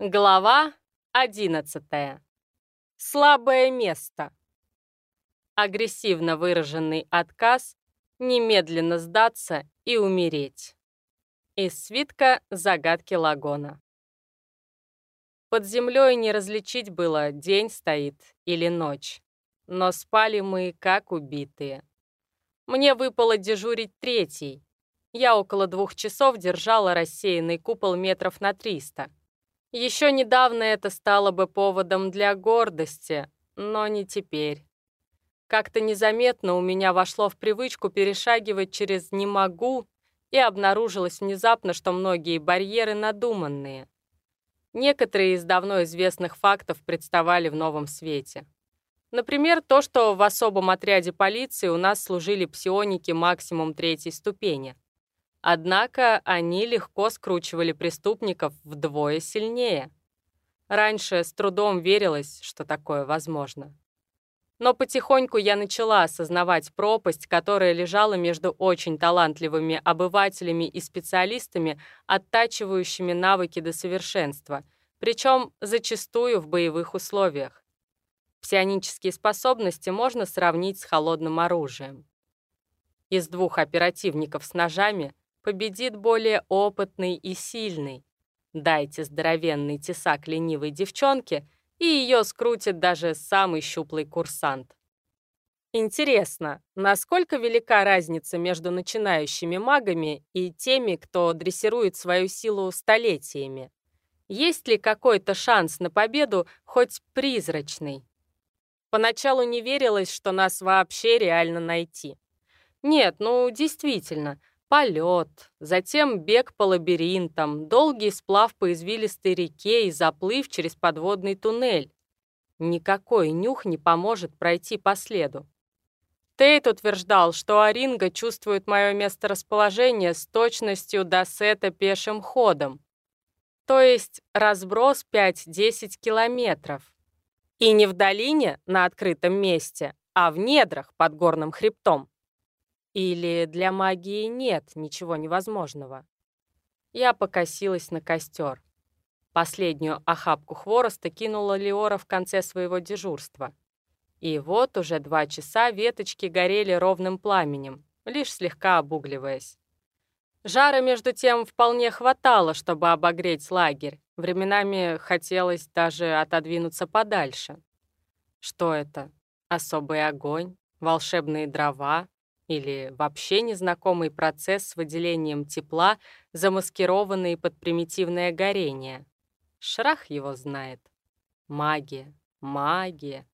Глава 11. Слабое место. Агрессивно выраженный отказ немедленно сдаться и умереть. Из свитка «Загадки Лагона». Под землей не различить было, день стоит или ночь. Но спали мы, как убитые. Мне выпало дежурить третий. Я около двух часов держала рассеянный купол метров на триста. Еще недавно это стало бы поводом для гордости, но не теперь. Как-то незаметно у меня вошло в привычку перешагивать через «не могу», и обнаружилось внезапно, что многие барьеры надуманные. Некоторые из давно известных фактов представали в новом свете. Например, то, что в особом отряде полиции у нас служили псионики максимум третьей ступени — Однако они легко скручивали преступников вдвое сильнее. Раньше с трудом верилось, что такое возможно. Но потихоньку я начала осознавать пропасть, которая лежала между очень талантливыми обывателями и специалистами, оттачивающими навыки до совершенства, причем зачастую в боевых условиях. Псионические способности можно сравнить с холодным оружием. Из двух оперативников с ножами победит более опытный и сильный. Дайте здоровенный тесак ленивой девчонке, и ее скрутит даже самый щуплый курсант. Интересно, насколько велика разница между начинающими магами и теми, кто дрессирует свою силу столетиями? Есть ли какой-то шанс на победу, хоть призрачный? Поначалу не верилось, что нас вообще реально найти. Нет, ну действительно, Полет, затем бег по лабиринтам, долгий сплав по извилистой реке и заплыв через подводный туннель. Никакой нюх не поможет пройти по следу. Тейт утверждал, что Оринга чувствует мое месторасположение с точностью до сета пешим ходом, то есть разброс 5-10 километров. И не в долине, на открытом месте, а в недрах под горным хребтом. Или для магии нет ничего невозможного? Я покосилась на костер. Последнюю охапку хвороста кинула Леора в конце своего дежурства. И вот уже два часа веточки горели ровным пламенем, лишь слегка обугливаясь. Жара, между тем, вполне хватало, чтобы обогреть лагерь. Временами хотелось даже отодвинуться подальше. Что это? Особый огонь? Волшебные дрова? Или вообще незнакомый процесс с выделением тепла, замаскированный под примитивное горение. Шрах его знает. Магия, магия.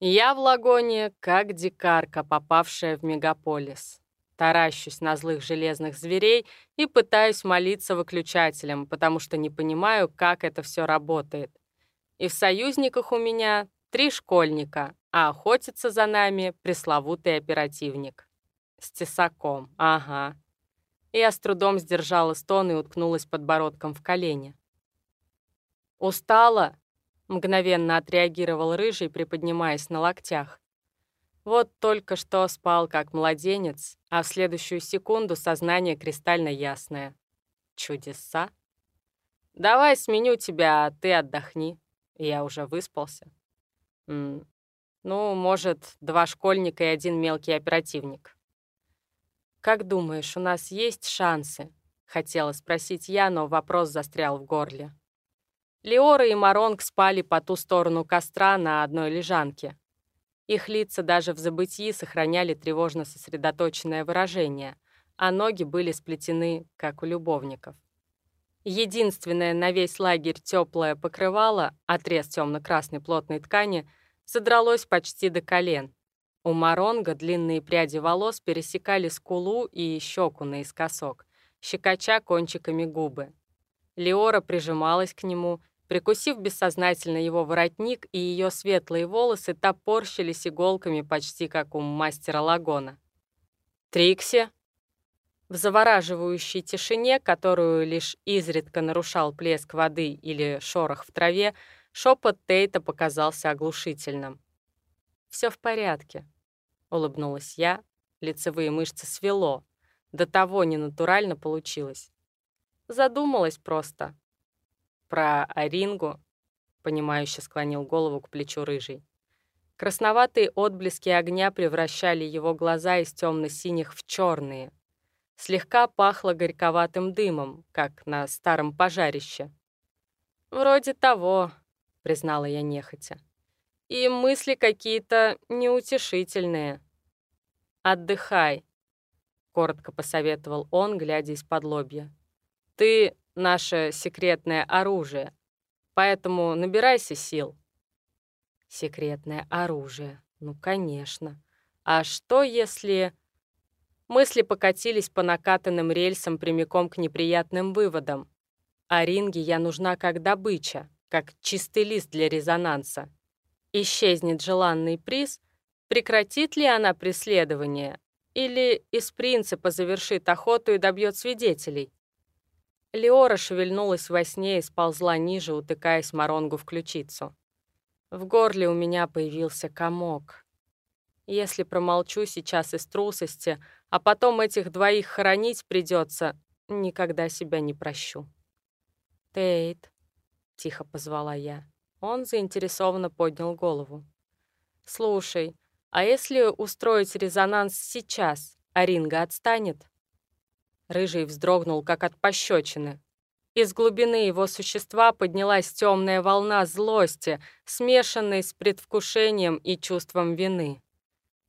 Я в лагоне, как дикарка, попавшая в мегаполис. Таращусь на злых железных зверей и пытаюсь молиться выключателем, потому что не понимаю, как это все работает. И в союзниках у меня три школьника, а охотится за нами пресловутый оперативник. С тесаком, ага. Я с трудом сдержала стон и уткнулась подбородком в колени. «Устала?» — мгновенно отреагировал Рыжий, приподнимаясь на локтях. Вот только что спал как младенец, а в следующую секунду сознание кристально ясное. Чудеса. «Давай сменю тебя, а ты отдохни». Я уже выспался. Ну, может, два школьника и один мелкий оперативник. «Как думаешь, у нас есть шансы?» — хотела спросить я, но вопрос застрял в горле. Леора и Маронг спали по ту сторону костра на одной лежанке. Их лица даже в забытии сохраняли тревожно сосредоточенное выражение, а ноги были сплетены, как у любовников. Единственное на весь лагерь теплое покрывало, отрез темно-красной плотной ткани, задралось почти до колен. У Маронга длинные пряди волос пересекали скулу и щеку наискосок, щекоча кончиками губы. Леора прижималась к нему, прикусив бессознательно его воротник, и ее светлые волосы топорщились иголками почти как у мастера Лагона. «Трикси!» В завораживающей тишине, которую лишь изредка нарушал плеск воды или шорох в траве, шепот Тейта показался оглушительным. «Все в порядке», — улыбнулась я, лицевые мышцы свело, до того ненатурально получилось. Задумалась просто. про Арингу?» — понимающе склонил голову к плечу рыжий. Красноватые отблески огня превращали его глаза из темно-синих в черные. Слегка пахло горьковатым дымом, как на старом пожарище. «Вроде того», — признала я нехотя. «И мысли какие-то неутешительные». «Отдыхай», — коротко посоветовал он, глядя из-под лобья. «Ты — наше секретное оружие, поэтому набирайся сил». Секретное оружие. Ну, конечно. А что, если... Мысли покатились по накатанным рельсам прямиком к неприятным выводам. А ринге я нужна как добыча, как чистый лист для резонанса. Исчезнет желанный приз, прекратит ли она преследование или из принципа завершит охоту и добьет свидетелей? Леора шевельнулась во сне и сползла ниже, утыкаясь Моронгу в ключицу. В горле у меня появился комок. Если промолчу сейчас из трусости, а потом этих двоих хоронить придется, никогда себя не прощу. «Тейт», — тихо позвала я. Он заинтересованно поднял голову. «Слушай, а если устроить резонанс сейчас, Аринга отстанет?» Рыжий вздрогнул, как от пощечины, из глубины его существа поднялась темная волна злости, смешанной с предвкушением и чувством вины.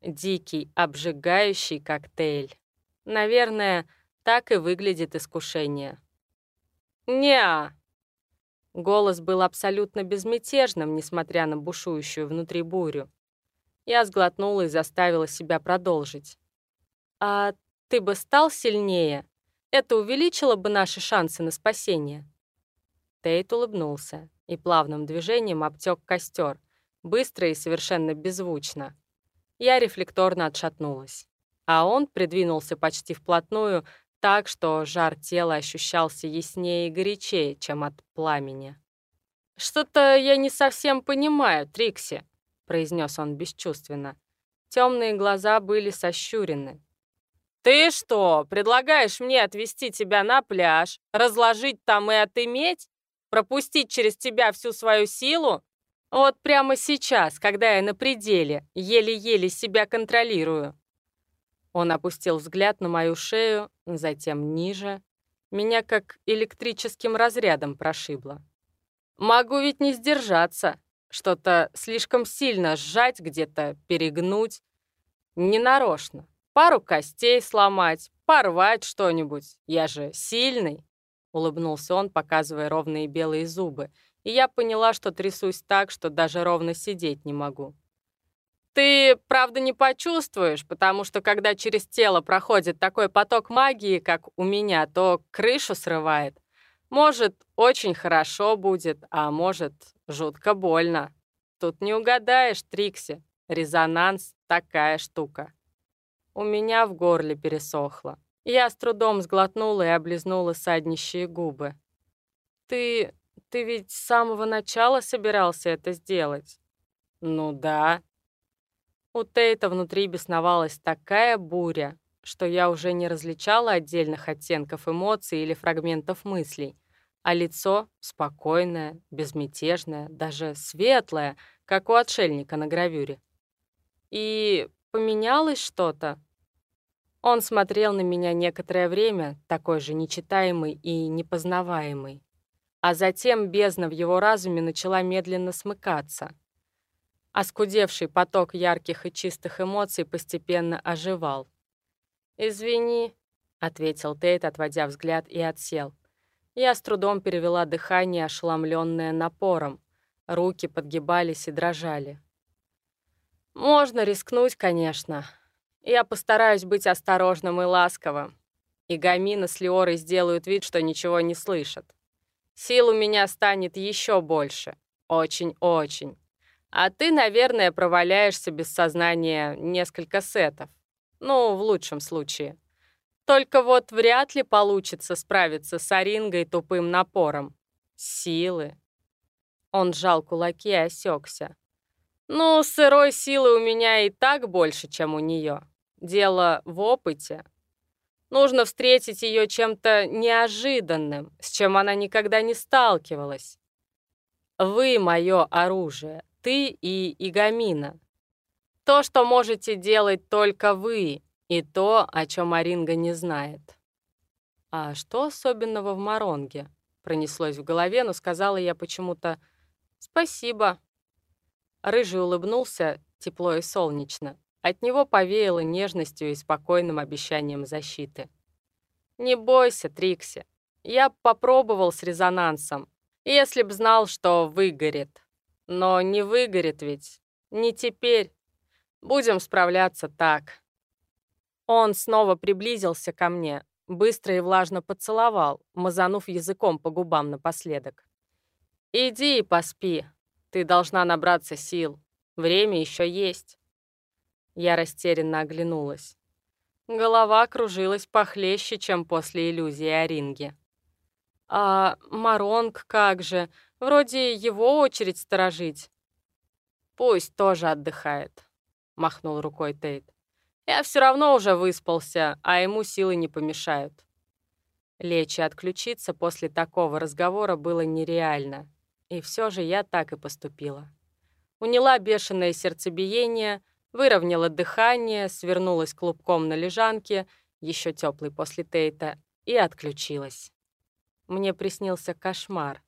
Дикий, обжигающий коктейль. Наверное, так и выглядит искушение. «Не-а!» Голос был абсолютно безмятежным, несмотря на бушующую внутри бурю. Я сглотнула и заставила себя продолжить. «А ты бы стал сильнее?» Это увеличило бы наши шансы на спасение. Тейт улыбнулся и плавным движением обтек костер, быстро и совершенно беззвучно. Я рефлекторно отшатнулась, а он придвинулся почти вплотную, так что жар тела ощущался яснее и горячее, чем от пламени. «Что-то я не совсем понимаю, Трикси», — произнес он бесчувственно. Темные глаза были сощурены, «Ты что, предлагаешь мне отвезти тебя на пляж, разложить там и отыметь? Пропустить через тебя всю свою силу? Вот прямо сейчас, когда я на пределе, еле-еле себя контролирую». Он опустил взгляд на мою шею, затем ниже. Меня как электрическим разрядом прошибло. «Могу ведь не сдержаться, что-то слишком сильно сжать где-то, перегнуть. Ненарочно. Пару костей сломать, порвать что-нибудь. Я же сильный!» Улыбнулся он, показывая ровные белые зубы, и я поняла, что трясусь так, что даже ровно сидеть не могу. «Ты, правда, не почувствуешь, потому что когда через тело проходит такой поток магии, как у меня, то крышу срывает. Может, очень хорошо будет, а может, жутко больно. Тут не угадаешь, Трикси. Резонанс — такая штука». У меня в горле пересохло. Я с трудом сглотнула и облизнула саднищие губы. «Ты... ты ведь с самого начала собирался это сделать?» «Ну да». У Тейта внутри бесновалась такая буря, что я уже не различала отдельных оттенков эмоций или фрагментов мыслей, а лицо спокойное, безмятежное, даже светлое, как у отшельника на гравюре. И Поменялось что-то?» Он смотрел на меня некоторое время, такой же нечитаемый и непознаваемый. А затем бездна в его разуме начала медленно смыкаться. Оскудевший поток ярких и чистых эмоций постепенно оживал. «Извини», — ответил Тейт, отводя взгляд, и отсел. Я с трудом перевела дыхание, ошеломленное напором. Руки подгибались и дрожали. Можно рискнуть, конечно. Я постараюсь быть осторожным и ласковым. И Гамина с Леорой сделают вид, что ничего не слышат. Сил у меня станет еще больше. Очень-очень. А ты, наверное, проваляешься без сознания несколько сетов. Ну, в лучшем случае. Только вот вряд ли получится справиться с Орингой тупым напором. Силы. Он сжал кулаки и осекся. Ну, сырой силы у меня и так больше, чем у нее. Дело в опыте. Нужно встретить ее чем-то неожиданным, с чем она никогда не сталкивалась. Вы — мое оружие, ты и Игамина. То, что можете делать только вы, и то, о чем Аринга не знает. А что особенного в Маронге? Пронеслось в голове, но сказала я почему-то «Спасибо». Рыжий улыбнулся тепло и солнечно. От него повеяло нежностью и спокойным обещанием защиты. «Не бойся, Трикси. Я попробовал с резонансом, если б знал, что выгорит. Но не выгорит ведь. Не теперь. Будем справляться так». Он снова приблизился ко мне, быстро и влажно поцеловал, мазанув языком по губам напоследок. «Иди и поспи. Ты должна набраться сил. Время еще есть». Я растерянно оглянулась. Голова кружилась похлеще, чем после иллюзии о ринге. «А Маронг как же? Вроде его очередь сторожить». «Пусть тоже отдыхает», — махнул рукой Тейт. «Я все равно уже выспался, а ему силы не помешают». Лечь и отключиться после такого разговора было нереально. И все же я так и поступила. Уняла бешеное сердцебиение — выровняла дыхание, свернулась клубком на лежанке, еще теплый после Тейта, и отключилась. Мне приснился кошмар.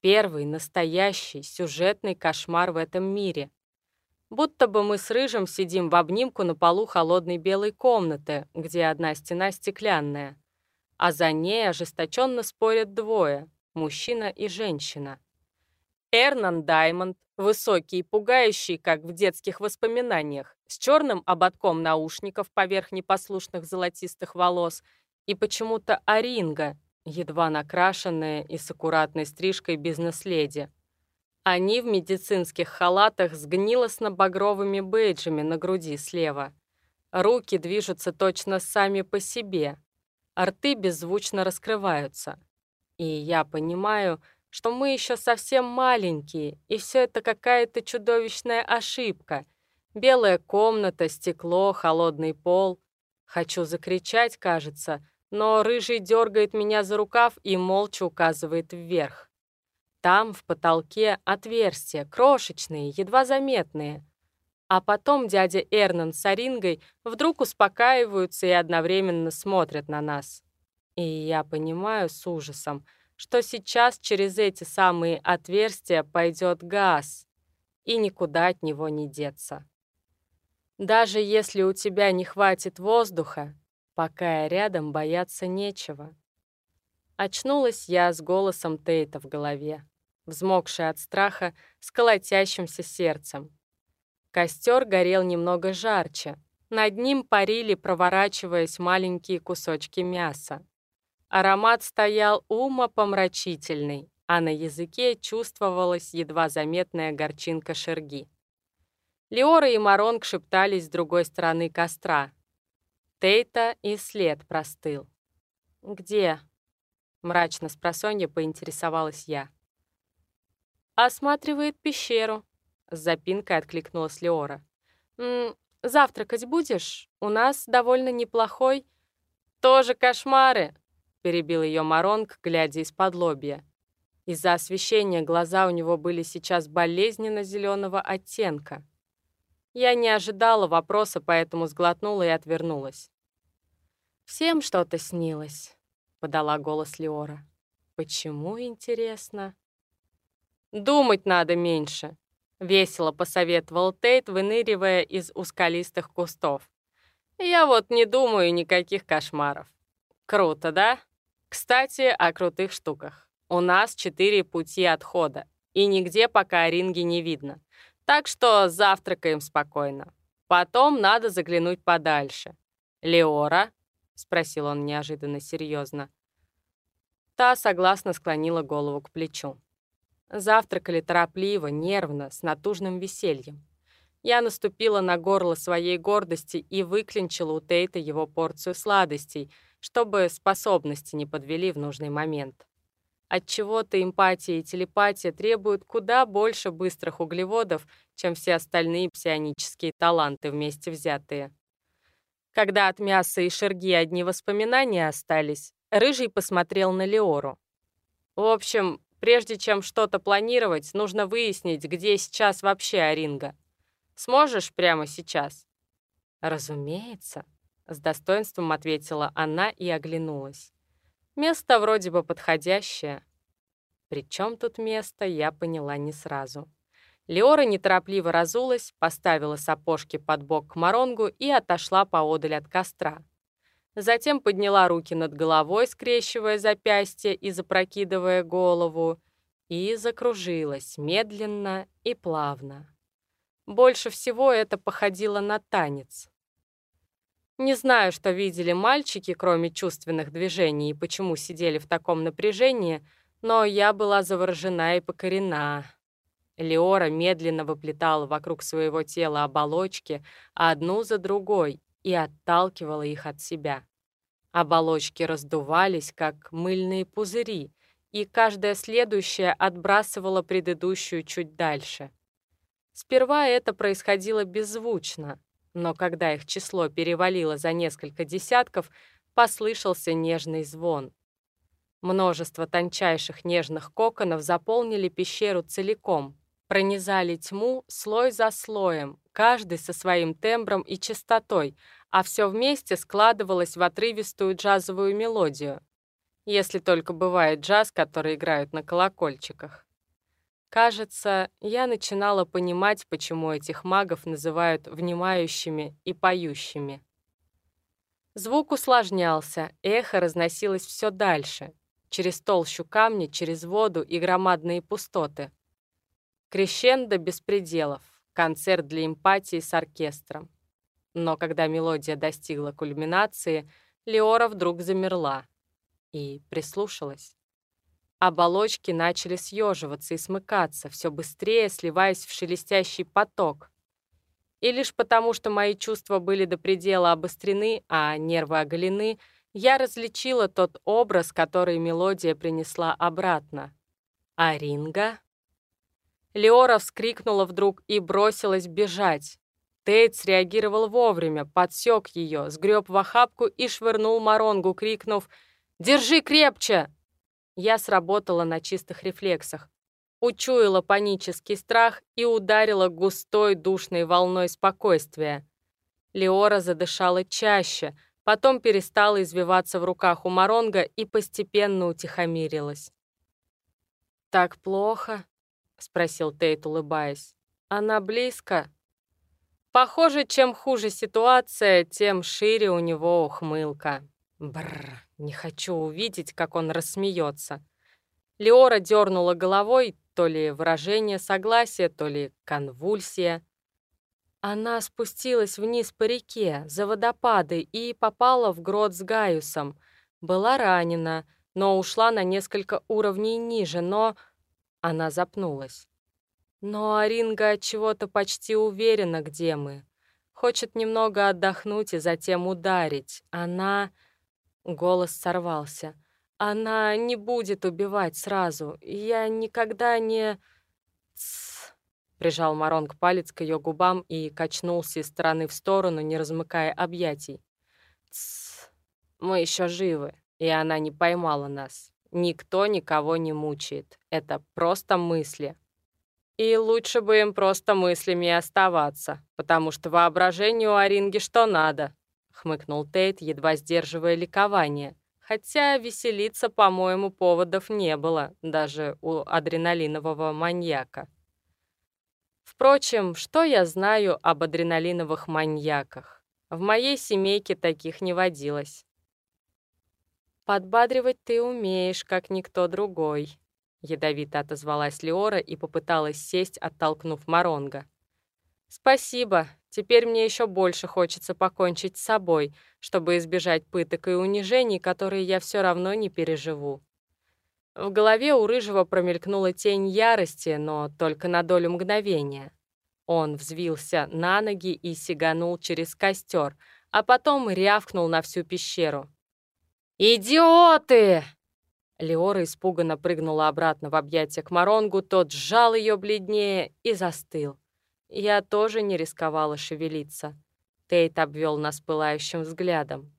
Первый настоящий сюжетный кошмар в этом мире. Будто бы мы с Рыжим сидим в обнимку на полу холодной белой комнаты, где одна стена стеклянная, а за ней ожесточенно спорят двое — мужчина и женщина. Эрнан Даймонд, высокий и пугающий, как в детских воспоминаниях, с черным ободком наушников поверх непослушных золотистых волос, и почему-то Аринга, едва накрашенная и с аккуратной стрижкой бизнес-леди. Они в медицинских халатах с гнилостно-багровыми бейджами на груди слева. Руки движутся точно сами по себе. Арты беззвучно раскрываются. И я понимаю, что мы еще совсем маленькие, и все это какая-то чудовищная ошибка. Белая комната, стекло, холодный пол. Хочу закричать, кажется, но рыжий дергает меня за рукав и молча указывает вверх. Там, в потолке, отверстия, крошечные, едва заметные. А потом дядя Эрнан с Арингой вдруг успокаиваются и одновременно смотрят на нас. И я понимаю с ужасом, что сейчас через эти самые отверстия пойдет газ, и никуда от него не деться. Даже если у тебя не хватит воздуха, пока я рядом, бояться нечего. Очнулась я с голосом Тейта в голове, взмокшая от страха, с колотящимся сердцем. Костер горел немного жарче. Над ним парили, проворачиваясь маленькие кусочки мяса. Аромат стоял умопомрачительный, а на языке чувствовалась едва заметная горчинка шерги. Леора и Маронг шептались с другой стороны костра. Тейта и след простыл. «Где?» — мрачно с просонья поинтересовалась я. «Осматривает пещеру», — с запинкой откликнулась Леора. «М -м, «Завтракать будешь? У нас довольно неплохой...» «Тоже кошмары!» перебил ее Маронг, глядя из-под лобья. Из-за освещения глаза у него были сейчас болезненно зеленого оттенка. Я не ожидала вопроса, поэтому сглотнула и отвернулась. «Всем что-то снилось», — подала голос Леора. «Почему, интересно?» «Думать надо меньше», — весело посоветовал Тейт, выныривая из узколистых кустов. «Я вот не думаю никаких кошмаров. Круто, да?» Кстати, о крутых штуках. У нас четыре пути отхода, и нигде пока ринги не видно. Так что завтракаем спокойно. Потом надо заглянуть подальше. «Леора?» — спросил он неожиданно серьезно. Та согласно склонила голову к плечу. Завтракали торопливо, нервно, с натужным весельем. Я наступила на горло своей гордости и выклинчила у Тейта его порцию сладостей — чтобы способности не подвели в нужный момент. От чего-то эмпатия и телепатия требуют куда больше быстрых углеводов, чем все остальные псионические таланты вместе взятые. Когда от мяса и шерги одни воспоминания остались, Рыжий посмотрел на Леору. «В общем, прежде чем что-то планировать, нужно выяснить, где сейчас вообще Аринга. Сможешь прямо сейчас?» «Разумеется», — с достоинством ответила она и оглянулась. «Место вроде бы подходящее». Причем тут место, я поняла не сразу. Леора неторопливо разулась, поставила сапожки под бок к Маронгу и отошла поодаль от костра. Затем подняла руки над головой, скрещивая запястья и запрокидывая голову, и закружилась медленно и плавно. Больше всего это походило на танец. Не знаю, что видели мальчики, кроме чувственных движений, и почему сидели в таком напряжении, но я была заворожена и покорена. Леора медленно выплетала вокруг своего тела оболочки, одну за другой, и отталкивала их от себя. Оболочки раздувались, как мыльные пузыри, и каждая следующая отбрасывала предыдущую чуть дальше. Сперва это происходило беззвучно, но когда их число перевалило за несколько десятков, послышался нежный звон. Множество тончайших нежных коконов заполнили пещеру целиком, пронизали тьму слой за слоем, каждый со своим тембром и частотой, а все вместе складывалось в отрывистую джазовую мелодию. Если только бывает джаз, который играют на колокольчиках. Кажется, я начинала понимать, почему этих магов называют внимающими и поющими. Звук усложнялся, эхо разносилось все дальше, через толщу камня, через воду и громадные пустоты. Крещендо без пределов, концерт для эмпатии с оркестром. Но когда мелодия достигла кульминации, Леора вдруг замерла и прислушалась. Оболочки начали съеживаться и смыкаться, все быстрее сливаясь в шелестящий поток. И лишь потому, что мои чувства были до предела обострены, а нервы оголены, я различила тот образ, который мелодия принесла обратно. «Аринга?» Леора вскрикнула вдруг и бросилась бежать. Тейт среагировал вовремя, подсек ее, сгреб в охапку и швырнул Маронгу, крикнув «Держи крепче!». Я сработала на чистых рефлексах. Учуяла панический страх и ударила густой душной волной спокойствия. Леора задышала чаще, потом перестала извиваться в руках у Маронга и постепенно утихомирилась. «Так плохо?» — спросил Тейт, улыбаясь. «Она близко?» Похоже, чем хуже ситуация, тем шире у него ухмылка. Бррр, не хочу увидеть, как он рассмеется. Леора дернула головой, то ли выражение согласия, то ли конвульсия. Она спустилась вниз по реке, за водопады, и попала в грот с Гаюсом. Была ранена, но ушла на несколько уровней ниже, но она запнулась. Но Аринга от чего-то почти уверена, где мы. Хочет немного отдохнуть и затем ударить. Она... Голос сорвался. Она не будет убивать сразу. Я никогда не... Тс... Прижал Маронг палец к ее губам и качнулся из стороны в сторону, не размыкая объятий. Тс... Мы еще живы, и она не поймала нас. Никто никого не мучает. Это просто мысли. И лучше бы им просто мыслями оставаться, потому что воображению у Аринги что надо, хмыкнул Тейт, едва сдерживая ликование. Хотя веселиться, по-моему, поводов не было, даже у адреналинового маньяка. Впрочем, что я знаю об адреналиновых маньяках? В моей семейке таких не водилось. «Подбадривать ты умеешь, как никто другой», — ядовито отозвалась Леора и попыталась сесть, оттолкнув Маронга. «Спасибо. Теперь мне еще больше хочется покончить с собой, чтобы избежать пыток и унижений, которые я все равно не переживу». В голове у Рыжего промелькнула тень ярости, но только на долю мгновения. Он взвился на ноги и сиганул через костер, а потом рявкнул на всю пещеру. «Идиоты!» Леора испуганно прыгнула обратно в объятия к Маронгу, тот сжал ее бледнее и застыл. Я тоже не рисковала шевелиться. Тейт обвел нас пылающим взглядом.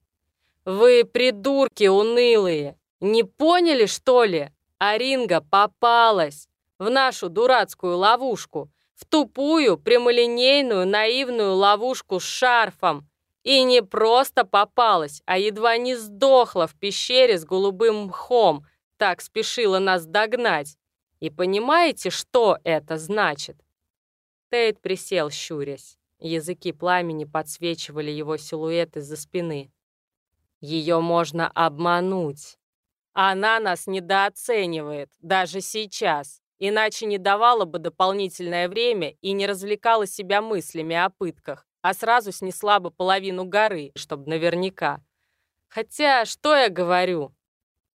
«Вы придурки унылые! Не поняли, что ли? Аринга попалась в нашу дурацкую ловушку, в тупую, прямолинейную, наивную ловушку с шарфом. И не просто попалась, а едва не сдохла в пещере с голубым мхом, так спешила нас догнать. И понимаете, что это значит? Тейт присел, щурясь. Языки пламени подсвечивали его силуэт из-за спины. Ее можно обмануть. Она нас недооценивает, даже сейчас, иначе не давала бы дополнительное время и не развлекала себя мыслями о пытках, а сразу снесла бы половину горы, чтобы наверняка. Хотя, что я говорю?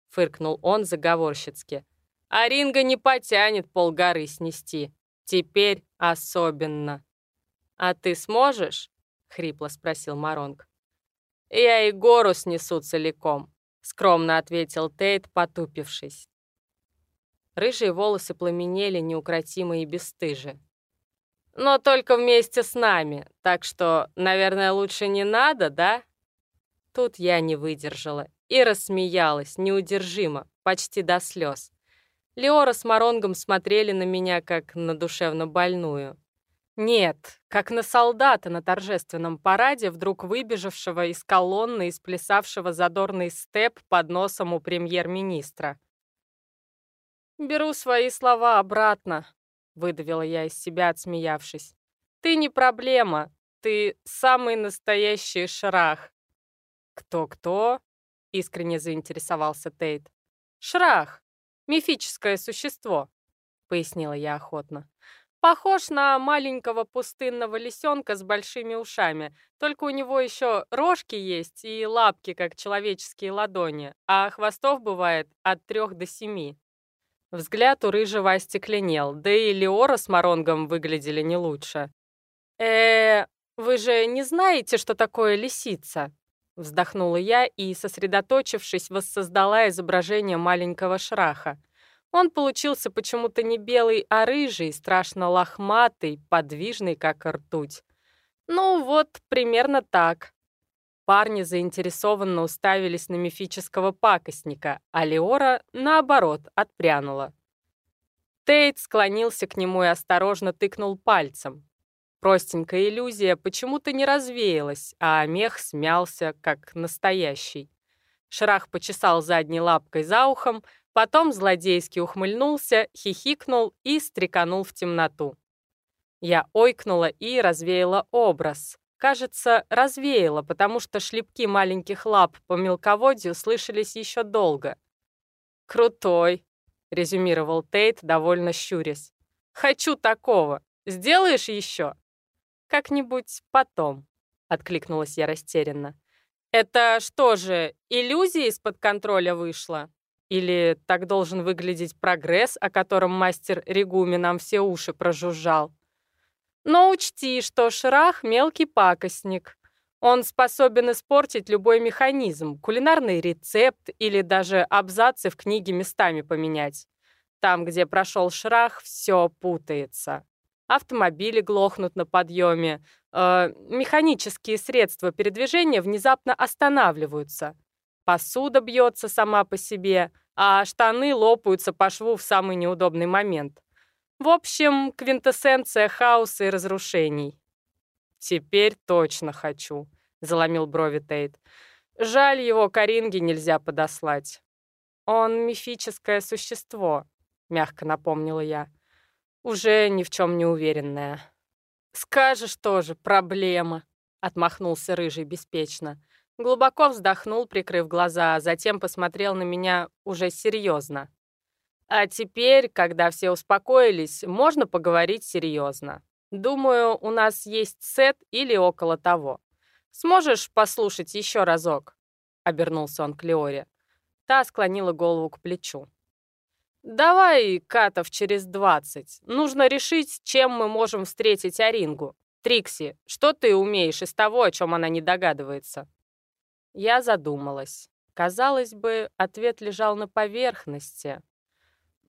Фыркнул он заговорщицки. А не потянет полгоры снести. Теперь особенно. «А ты сможешь?» — хрипло спросил Маронг. «Я и гору снесу целиком. — скромно ответил Тейт, потупившись. Рыжие волосы пламенели неукротимо и бесстыже. «Но только вместе с нами, так что, наверное, лучше не надо, да?» Тут я не выдержала и рассмеялась, неудержимо, почти до слез. Леора с Маронгом смотрели на меня, как на душевно больную. Нет, как на солдата на торжественном параде, вдруг выбежавшего из колонны и сплясавшего задорный степ под носом у премьер-министра. «Беру свои слова обратно», — выдавила я из себя, отсмеявшись. «Ты не проблема, ты самый настоящий шрах». «Кто-кто?» — искренне заинтересовался Тейт. «Шрах, мифическое существо», — пояснила я охотно. Похож на маленького пустынного лисенка с большими ушами, только у него еще рожки есть и лапки, как человеческие ладони, а хвостов бывает от трех до семи. Взгляд у рыжего остекленел, да и Леора с Моронгом выглядели не лучше. э вы же не знаете, что такое лисица?» Вздохнула я и, сосредоточившись, воссоздала изображение маленького шраха. Он получился почему-то не белый, а рыжий, страшно лохматый, подвижный, как ртуть. Ну вот, примерно так. Парни заинтересованно уставились на мифического пакостника, а Леора, наоборот, отпрянула. Тейт склонился к нему и осторожно тыкнул пальцем. Простенькая иллюзия почему-то не развеялась, а мех смялся, как настоящий. Шрах почесал задней лапкой за ухом, Потом злодейски ухмыльнулся, хихикнул и стреканул в темноту. Я ойкнула и развеяла образ. Кажется, развеяла, потому что шлепки маленьких лап по мелководью слышались еще долго. «Крутой», — резюмировал Тейт, довольно щурясь. «Хочу такого. Сделаешь еще?» «Как-нибудь потом», — откликнулась я растерянно. «Это что же, иллюзия из-под контроля вышла?» Или так должен выглядеть прогресс, о котором мастер Регуми нам все уши прожужжал? Но учти, что Шрах — мелкий пакостник. Он способен испортить любой механизм, кулинарный рецепт или даже абзацы в книге местами поменять. Там, где прошел Шрах, все путается. Автомобили глохнут на подъеме, э, механические средства передвижения внезапно останавливаются. Посуда бьется сама по себе, а штаны лопаются по шву в самый неудобный момент. В общем, квинтэссенция хаоса и разрушений. «Теперь точно хочу», — заломил брови Тейт. «Жаль, его Каринге нельзя подослать». «Он мифическое существо», — мягко напомнила я. «Уже ни в чем не уверенная». «Скажешь тоже, проблема», — отмахнулся Рыжий беспечно. Глубоко вздохнул, прикрыв глаза, а затем посмотрел на меня уже серьезно. А теперь, когда все успокоились, можно поговорить серьезно. Думаю, у нас есть сет или около того. Сможешь послушать еще разок?» Обернулся он к Леоре. Та склонила голову к плечу. «Давай, Катов, через двадцать. Нужно решить, чем мы можем встретить Арингу. Трикси, что ты умеешь из того, о чем она не догадывается?» Я задумалась. Казалось бы, ответ лежал на поверхности.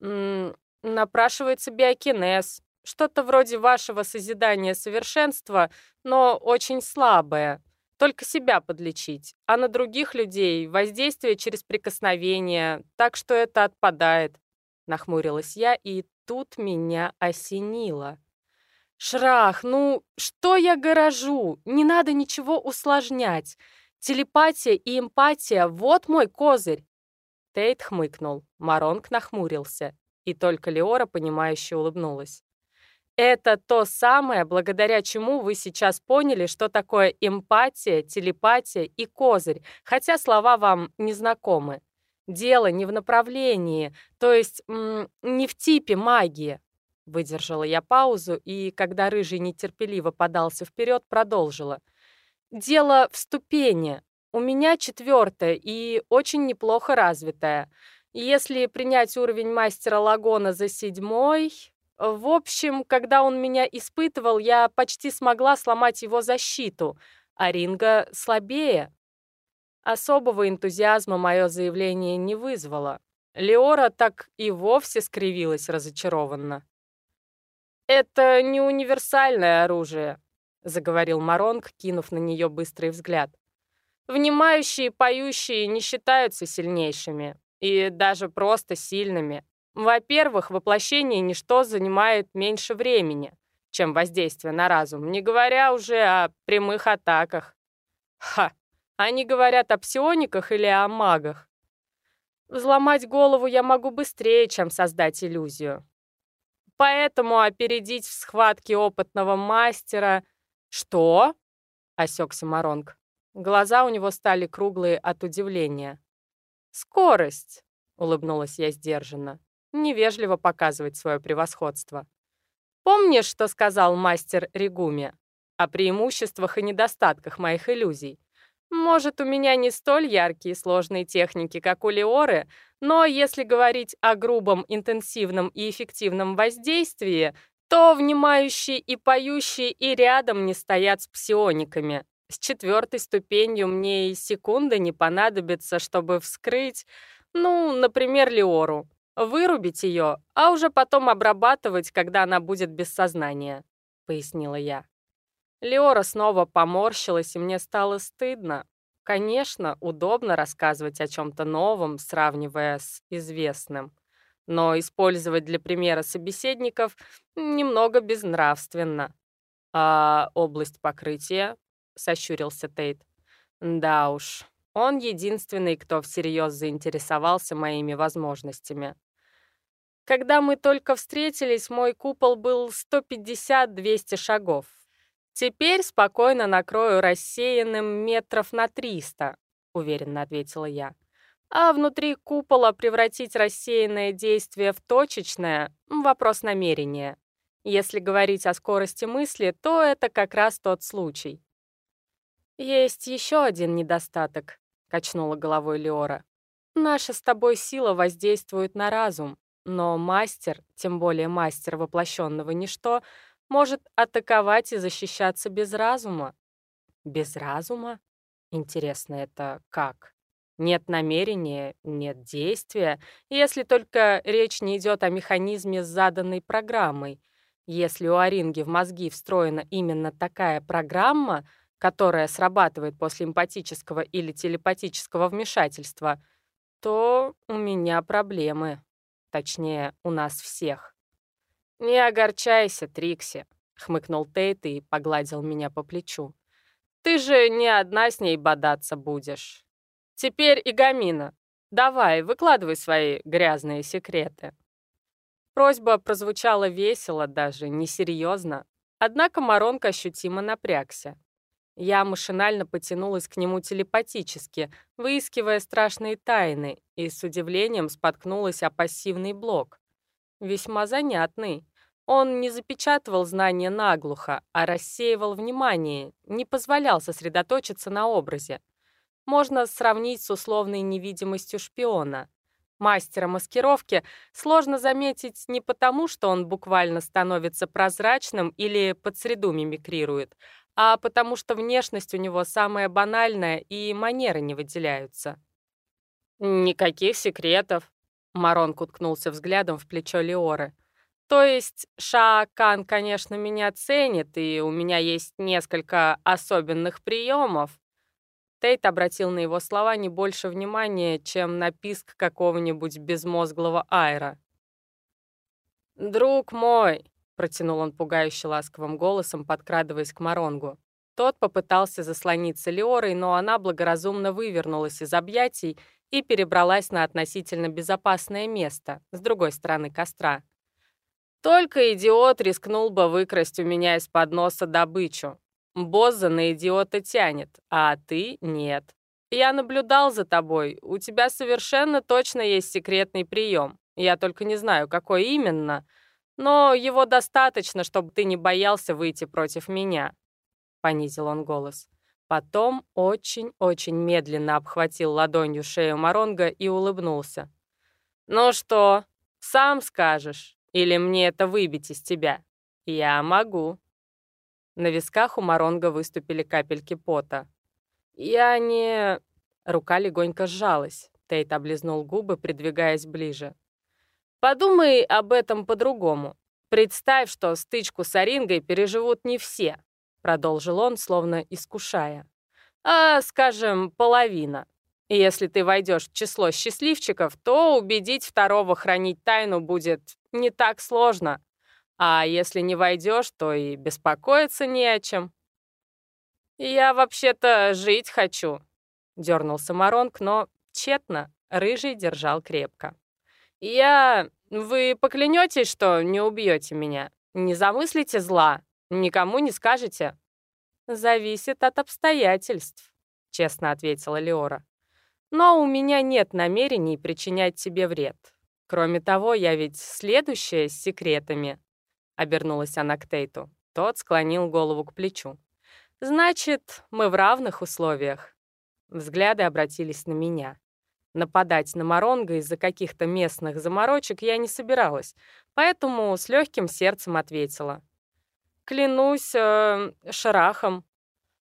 М -м, напрашивается биокинез. Что-то вроде вашего созидания совершенства, но очень слабое. Только себя подлечить. А на других людей воздействие через прикосновение, так что это отпадает. — нахмурилась я, и тут меня осенило. «Шрах, ну что я горожу? Не надо ничего усложнять. Телепатия и эмпатия — вот мой козырь!» Тейт хмыкнул, Маронг нахмурился, и только Леора, понимающе улыбнулась. Это то самое, благодаря чему вы сейчас поняли, что такое эмпатия, телепатия и козырь, хотя слова вам не знакомы. Дело не в направлении, то есть не в типе магии. Выдержала я паузу и, когда рыжий нетерпеливо подался вперед, продолжила. Дело в ступени. У меня четвертая и очень неплохо развитая. Если принять уровень мастера Лагона за седьмой, в общем, когда он меня испытывал, я почти смогла сломать его защиту, а Ринга слабее. Особого энтузиазма мое заявление не вызвало. Леора так и вовсе скривилась разочарованно. «Это не универсальное оружие», — заговорил Маронг, кинув на нее быстрый взгляд. «Внимающие поющие не считаются сильнейшими и даже просто сильными. Во-первых, воплощение ничто занимает меньше времени, чем воздействие на разум, не говоря уже о прямых атаках. Ха, они говорят о псиониках или о магах. Взломать голову я могу быстрее, чем создать иллюзию. Поэтому опередить в схватке опытного мастера... Что? Осекся Маронг. Глаза у него стали круглые от удивления. «Скорость», — улыбнулась я сдержанно невежливо показывать свое превосходство. Помнишь, что сказал мастер Ригуми о преимуществах и недостатках моих иллюзий? Может, у меня не столь яркие и сложные техники, как у Леоры, но если говорить о грубом, интенсивном и эффективном воздействии, то внимающие и поющие и рядом не стоят с псиониками. С четвертой ступенью мне и секунды не понадобится, чтобы вскрыть, ну, например, Леору. Вырубить ее, а уже потом обрабатывать, когда она будет без сознания», — пояснила я. Леора снова поморщилась, и мне стало стыдно. Конечно, удобно рассказывать о чем-то новом, сравнивая с известным. Но использовать для примера собеседников немного безнравственно. «А область покрытия?» — сощурился Тейт. «Да уж, он единственный, кто всерьез заинтересовался моими возможностями. Когда мы только встретились, мой купол был 150-200 шагов. Теперь спокойно накрою рассеянным метров на 300, уверенно ответила я. А внутри купола превратить рассеянное действие в точечное — вопрос намерения. Если говорить о скорости мысли, то это как раз тот случай. «Есть еще один недостаток», — качнула головой Леора. «Наша с тобой сила воздействует на разум. Но мастер, тем более мастер воплощенного ничто, может атаковать и защищаться без разума. Без разума? Интересно, это как? Нет намерения, нет действия, если только речь не идет о механизме с заданной программой. Если у Оринги в мозги встроена именно такая программа, которая срабатывает после эмпатического или телепатического вмешательства, то у меня проблемы. Точнее, у нас всех. «Не огорчайся, Трикси», — хмыкнул Тейт и погладил меня по плечу. «Ты же не одна с ней бодаться будешь. Теперь и Гамина. Давай, выкладывай свои грязные секреты». Просьба прозвучала весело, даже несерьезно. Однако Маронка ощутимо напрягся. Я машинально потянулась к нему телепатически, выискивая страшные тайны, и с удивлением споткнулась о пассивный блок. Весьма занятный. Он не запечатывал знания наглухо, а рассеивал внимание, не позволял сосредоточиться на образе. Можно сравнить с условной невидимостью шпиона. Мастера маскировки сложно заметить не потому, что он буквально становится прозрачным или под среду мимикрирует, а потому что внешность у него самая банальная и манеры не выделяются. «Никаких секретов», — Марон уткнулся взглядом в плечо Леоры. «То есть Ша-Кан, конечно, меня ценит, и у меня есть несколько особенных приемов». Тейт обратил на его слова не больше внимания, чем на писк какого-нибудь безмозглого айра. «Друг мой!» — протянул он пугающе ласковым голосом, подкрадываясь к Маронгу. Тот попытался заслониться Леорой, но она благоразумно вывернулась из объятий и перебралась на относительно безопасное место, с другой стороны костра. Только идиот рискнул бы выкрасть у меня из-под носа добычу. Боза на идиота тянет, а ты — нет. Я наблюдал за тобой, у тебя совершенно точно есть секретный прием. Я только не знаю, какой именно, но его достаточно, чтобы ты не боялся выйти против меня», — понизил он голос. Потом очень-очень медленно обхватил ладонью шею Маронга и улыбнулся. «Ну что, сам скажешь? Или мне это выбить из тебя? Я могу». На висках у Маронга выступили капельки пота. «Я не...» Рука легонько сжалась. Тейт облизнул губы, придвигаясь ближе. «Подумай об этом по-другому. Представь, что стычку с Орингой переживут не все продолжил он, словно искушая. «А, скажем, половина. Если ты войдешь в число счастливчиков, то убедить второго хранить тайну будет не так сложно. А если не войдешь, то и беспокоиться не о чем». «Я вообще-то жить хочу», — дернулся Маронг, но тщетно рыжий держал крепко. «Я... Вы поклянетесь, что не убьете меня? Не замыслите зла?» Никому не скажете?» «Зависит от обстоятельств», — честно ответила Леора. «Но у меня нет намерений причинять тебе вред. Кроме того, я ведь следующая с секретами», — обернулась она к Тейту. Тот склонил голову к плечу. «Значит, мы в равных условиях». Взгляды обратились на меня. Нападать на Моронга из-за каких-то местных заморочек я не собиралась, поэтому с легким сердцем ответила. Клянусь э, шарахом.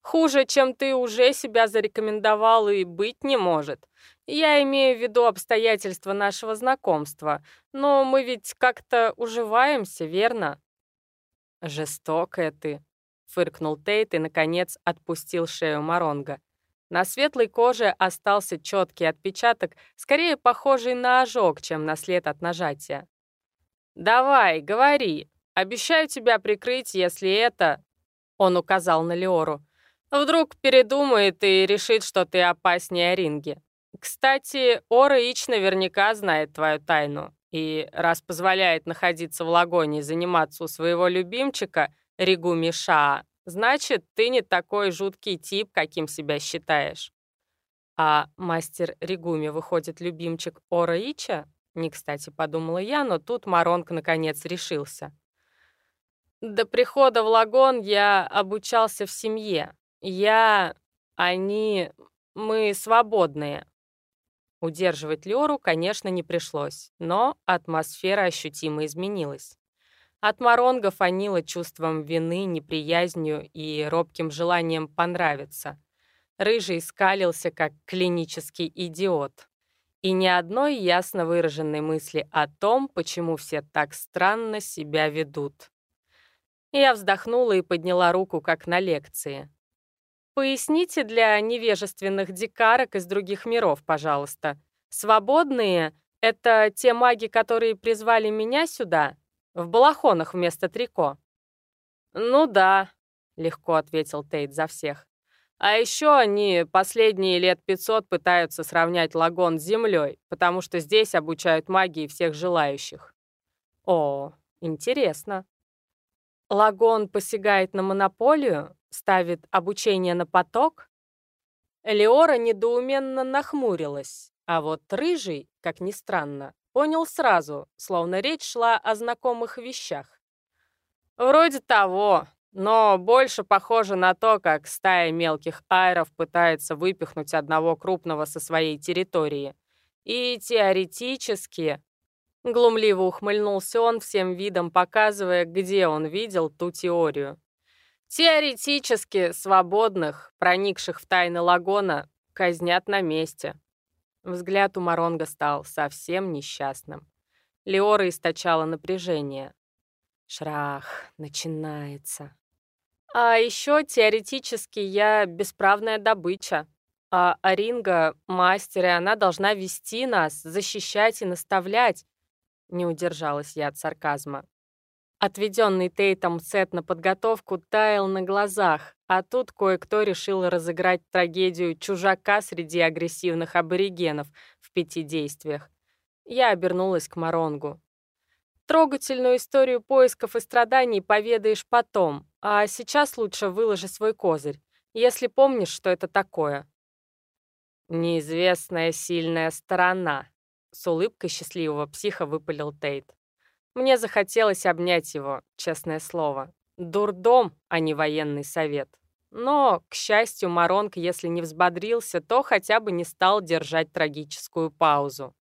Хуже, чем ты уже себя зарекомендовал и быть не может. Я имею в виду обстоятельства нашего знакомства, но мы ведь как-то уживаемся, верно? Жестокая ты, фыркнул Тейт и, наконец, отпустил шею Маронга. На светлой коже остался четкий отпечаток, скорее похожий на ожог, чем на след от нажатия. «Давай, говори», Обещаю тебя прикрыть, если это...» Он указал на Леору. «Вдруг передумает и решит, что ты опаснее Ринги. Кстати, Ора Ич наверняка знает твою тайну. И раз позволяет находиться в лагоне и заниматься у своего любимчика, Ригуми Шаа, значит, ты не такой жуткий тип, каким себя считаешь. А мастер Ригуми выходит любимчик Ора Ича? Не кстати подумала я, но тут Маронг наконец решился. До прихода в Лагон я обучался в семье. Я... они... мы свободные. Удерживать Лёру, конечно, не пришлось, но атмосфера ощутимо изменилась. От Маронга фанило чувством вины, неприязнью и робким желанием понравиться. Рыжий скалился, как клинический идиот. И ни одной ясно выраженной мысли о том, почему все так странно себя ведут. Я вздохнула и подняла руку, как на лекции. «Поясните для невежественных дикарок из других миров, пожалуйста. Свободные — это те маги, которые призвали меня сюда? В балахонах вместо трико?» «Ну да», — легко ответил Тейт за всех. «А еще они последние лет 500 пытаются сравнять Лагон с землей, потому что здесь обучают магии всех желающих». «О, интересно», Лагон посягает на монополию, ставит обучение на поток? Леора недоуменно нахмурилась, а вот Рыжий, как ни странно, понял сразу, словно речь шла о знакомых вещах. Вроде того, но больше похоже на то, как стая мелких айров пытается выпихнуть одного крупного со своей территории. И теоретически Глумливо ухмыльнулся он всем видом, показывая, где он видел ту теорию. Теоретически свободных, проникших в тайны Лагона, казнят на месте. Взгляд у Маронга стал совсем несчастным. Леора источала напряжение. Шрах, начинается. А еще теоретически я бесправная добыча. А Аринга, мастер, и она должна вести нас, защищать и наставлять, Не удержалась я от сарказма. Отведенный Тейтом сет на подготовку таял на глазах, а тут кое-кто решил разыграть трагедию чужака среди агрессивных аборигенов в пяти действиях. Я обернулась к Маронгу. Трогательную историю поисков и страданий поведаешь потом, а сейчас лучше выложи свой козырь, если помнишь, что это такое. «Неизвестная сильная сторона», — с улыбкой счастливого психа выпалил Тейт. Мне захотелось обнять его, честное слово. Дурдом, а не военный совет. Но, к счастью, Маронг, если не взбодрился, то хотя бы не стал держать трагическую паузу.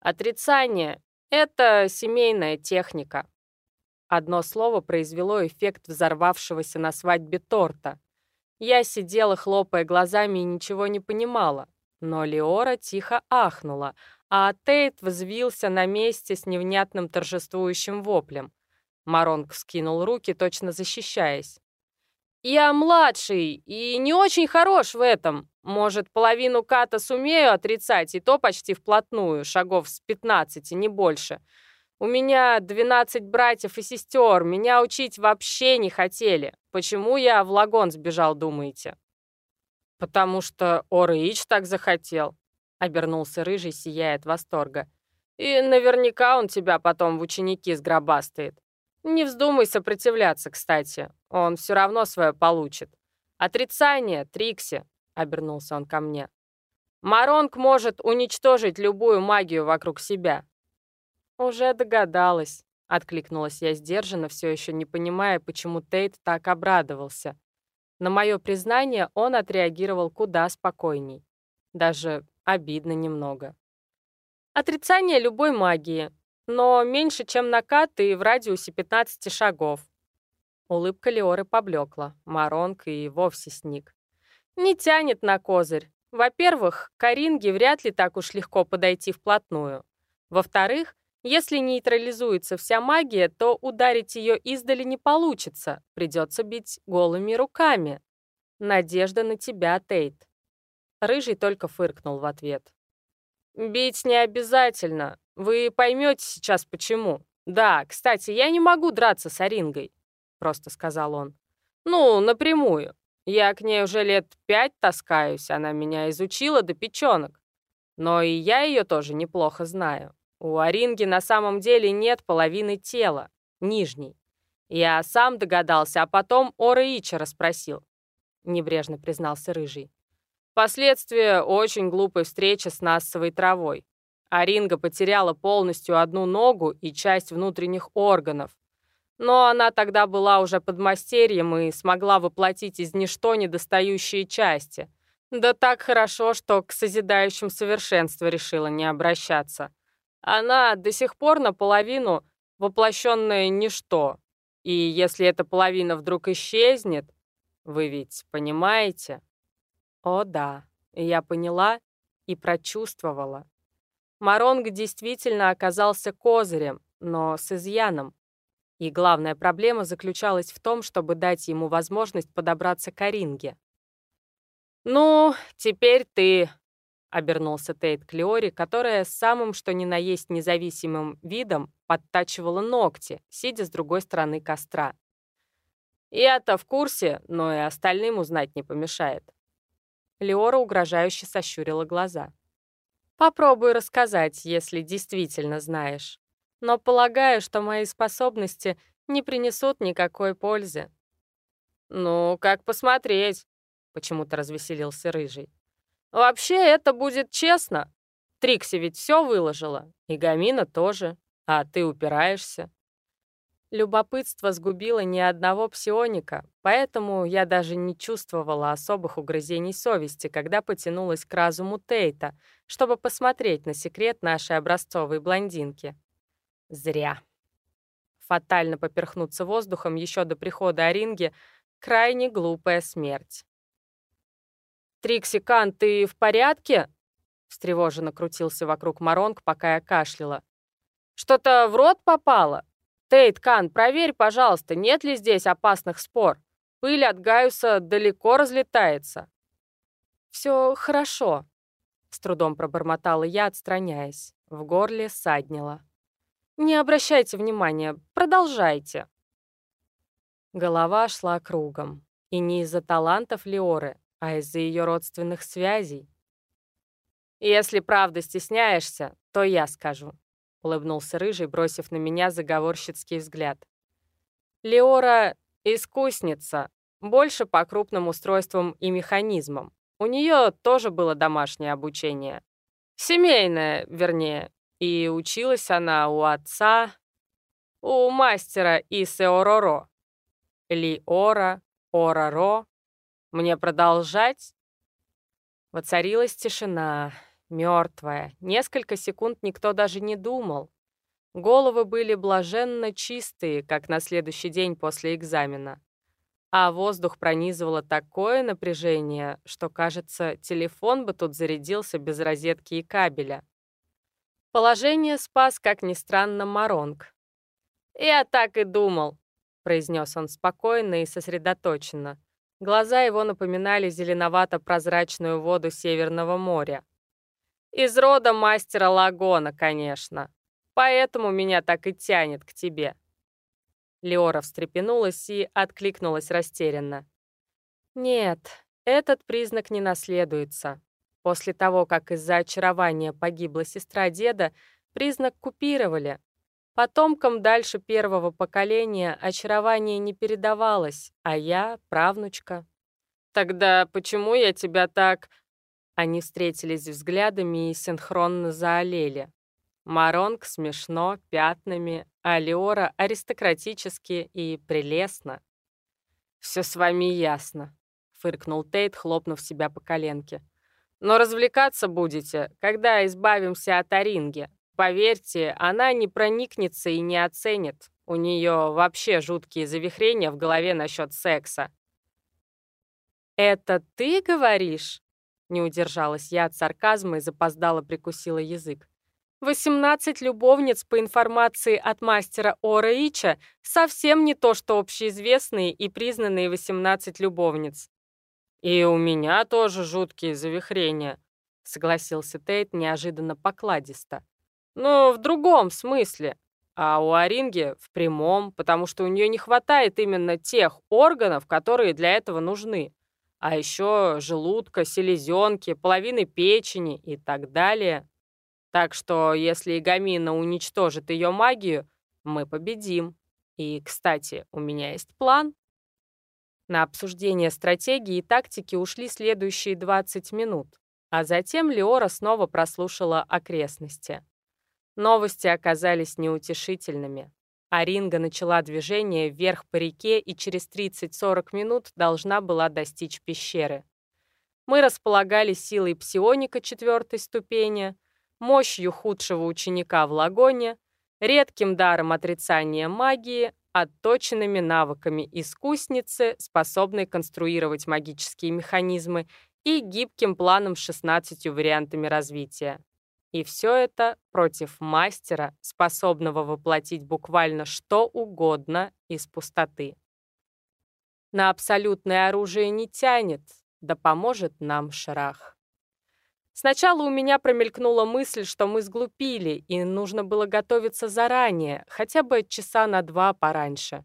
Отрицание — это семейная техника. Одно слово произвело эффект взорвавшегося на свадьбе торта. Я сидела, хлопая глазами, и ничего не понимала. Но Леора тихо ахнула, а Тейт взвился на месте с невнятным торжествующим воплем. Маронг скинул руки, точно защищаясь. «Я младший и не очень хорош в этом. Может, половину ката сумею отрицать, и то почти вплотную, шагов с 15, не больше. У меня 12 братьев и сестер, меня учить вообще не хотели. Почему я в лагон сбежал, думаете?» «Потому что Орыич так захотел», — обернулся Рыжий, сияя от восторга. «И наверняка он тебя потом в ученики сгробастает. Не вздумай сопротивляться, кстати. Он все равно свое получит. Отрицание, Трикси», — обернулся он ко мне. «Маронг может уничтожить любую магию вокруг себя». «Уже догадалась», — откликнулась я сдержанно, все еще не понимая, почему Тейт так обрадовался. На мое признание он отреагировал куда спокойней. Даже Обидно немного. Отрицание любой магии, но меньше, чем накат и в радиусе 15 шагов. Улыбка Леоры поблекла, Маронг и вовсе сник. Не тянет на козырь. Во-первых, Каринге вряд ли так уж легко подойти вплотную. Во-вторых, если нейтрализуется вся магия, то ударить ее издали не получится, придется бить голыми руками. Надежда на тебя, Тейт. Рыжий только фыркнул в ответ. «Бить не обязательно. Вы поймете сейчас, почему. Да, кстати, я не могу драться с Арингой», — просто сказал он. «Ну, напрямую. Я к ней уже лет пять таскаюсь, она меня изучила до печенок. Но и я ее тоже неплохо знаю. У Аринги на самом деле нет половины тела, нижней. Я сам догадался, а потом Ора Ича расспросил», — небрежно признался Рыжий. Последствия очень глупой встречи с нассовой травой. Аринга потеряла полностью одну ногу и часть внутренних органов. Но она тогда была уже под мастерьем и смогла воплотить из ничто недостающие части. Да так хорошо, что к созидающим совершенства решила не обращаться. Она до сих пор наполовину воплощенное ничто. И если эта половина вдруг исчезнет, вы ведь понимаете? О да, я поняла и прочувствовала. Маронг действительно оказался козырем, но с изъяном. И главная проблема заключалась в том, чтобы дать ему возможность подобраться к Оринге. «Ну, теперь ты», — обернулся Тейт к которая самым что ни на есть независимым видом подтачивала ногти, сидя с другой стороны костра. «Я-то в курсе, но и остальным узнать не помешает». Леора угрожающе сощурила глаза. «Попробуй рассказать, если действительно знаешь. Но полагаю, что мои способности не принесут никакой пользы». «Ну, как посмотреть?» — почему-то развеселился Рыжий. «Вообще, это будет честно. Трикси ведь все выложила, и Гамина тоже, а ты упираешься. Любопытство сгубило ни одного псионика, поэтому я даже не чувствовала особых угрызений совести, когда потянулась к разуму Тейта, чтобы посмотреть на секрет нашей образцовой блондинки. Зря. Фатально поперхнуться воздухом еще до прихода Оринги — крайне глупая смерть. «Трикси Кан, ты в порядке?» Встревоженно крутился вокруг Маронг, пока я кашляла. «Что-то в рот попало?» «Тейт, Кан, проверь, пожалуйста, нет ли здесь опасных спор. Пыль от Гаюса далеко разлетается». «Все хорошо», — с трудом пробормотала я, отстраняясь. В горле саднило. Не обращайте внимания, продолжайте. Голова шла кругом. И не из-за талантов Леоры, а из-за ее родственных связей. «Если правда стесняешься, то я скажу», — улыбнулся Рыжий, бросив на меня заговорщицкий взгляд. «Леора — искусница, больше по крупным устройствам и механизмам. У нее тоже было домашнее обучение. Семейное, вернее. И училась она у отца, у мастера из Эороро. Лиора, Ораро. Мне продолжать? Воцарилась тишина, мертвая. Несколько секунд никто даже не думал. Головы были блаженно чистые, как на следующий день после экзамена. А воздух пронизывало такое напряжение, что, кажется, телефон бы тут зарядился без розетки и кабеля. Положение спас, как ни странно, Маронг. «Я так и думал», — произнес он спокойно и сосредоточенно. Глаза его напоминали зеленовато-прозрачную воду Северного моря. «Из рода мастера Лагона, конечно. Поэтому меня так и тянет к тебе». Леора встрепенулась и откликнулась растерянно. «Нет, этот признак не наследуется. После того, как из-за очарования погибла сестра деда, признак купировали. Потомкам дальше первого поколения очарование не передавалось, а я — правнучка. «Тогда почему я тебя так...» Они встретились взглядами и синхронно заолели. Маронг смешно, пятнами, а Леора аристократически и прелестно. «Все с вами ясно», — фыркнул Тейт, хлопнув себя по коленке. «Но развлекаться будете, когда избавимся от Оринги. Поверьте, она не проникнется и не оценит. У нее вообще жуткие завихрения в голове насчет секса». «Это ты говоришь?» Не удержалась я от сарказма и запоздало прикусила язык. 18 любовниц, по информации от мастера Ора Ича, совсем не то, что общеизвестные и признанные 18 любовниц. «И у меня тоже жуткие завихрения», — согласился Тейт неожиданно покладисто. «Но в другом смысле. А у Оринги в прямом, потому что у нее не хватает именно тех органов, которые для этого нужны. А еще желудка, селезенки, половины печени и так далее. Так что, если Игамина уничтожит ее магию, мы победим. И, кстати, у меня есть план. На обсуждение стратегии и тактики ушли следующие 20 минут, а затем Леора снова прослушала окрестности. Новости оказались неутешительными. Аринга начала движение вверх по реке и через 30-40 минут должна была достичь пещеры. Мы располагали силой псионика четвертой ступени — мощью худшего ученика в Лагоне, редким даром отрицания магии, отточенными навыками искусницы, способной конструировать магические механизмы, и гибким планом с 16 вариантами развития. И все это против мастера, способного воплотить буквально что угодно из пустоты. На абсолютное оружие не тянет, да поможет нам Шрах. Сначала у меня промелькнула мысль, что мы сглупили, и нужно было готовиться заранее, хотя бы часа на два пораньше.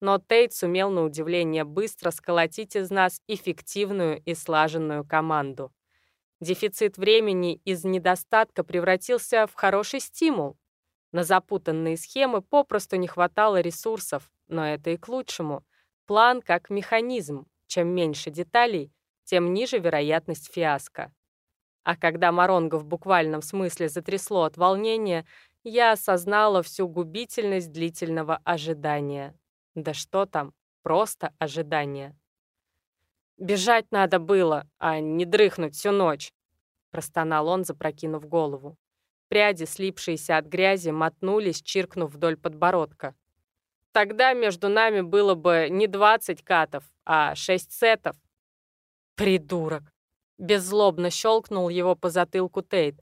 Но Тейт сумел на удивление быстро сколотить из нас эффективную и слаженную команду. Дефицит времени из недостатка превратился в хороший стимул. На запутанные схемы попросту не хватало ресурсов, но это и к лучшему. План как механизм. Чем меньше деталей, тем ниже вероятность фиаско. А когда Моронго в буквальном смысле затрясло от волнения, я осознала всю губительность длительного ожидания. Да что там, просто ожидание. «Бежать надо было, а не дрыхнуть всю ночь», — простонал он, запрокинув голову. Пряди, слипшиеся от грязи, мотнулись, чиркнув вдоль подбородка. «Тогда между нами было бы не двадцать катов, а шесть сетов». «Придурок!» Беззлобно щелкнул его по затылку Тейт.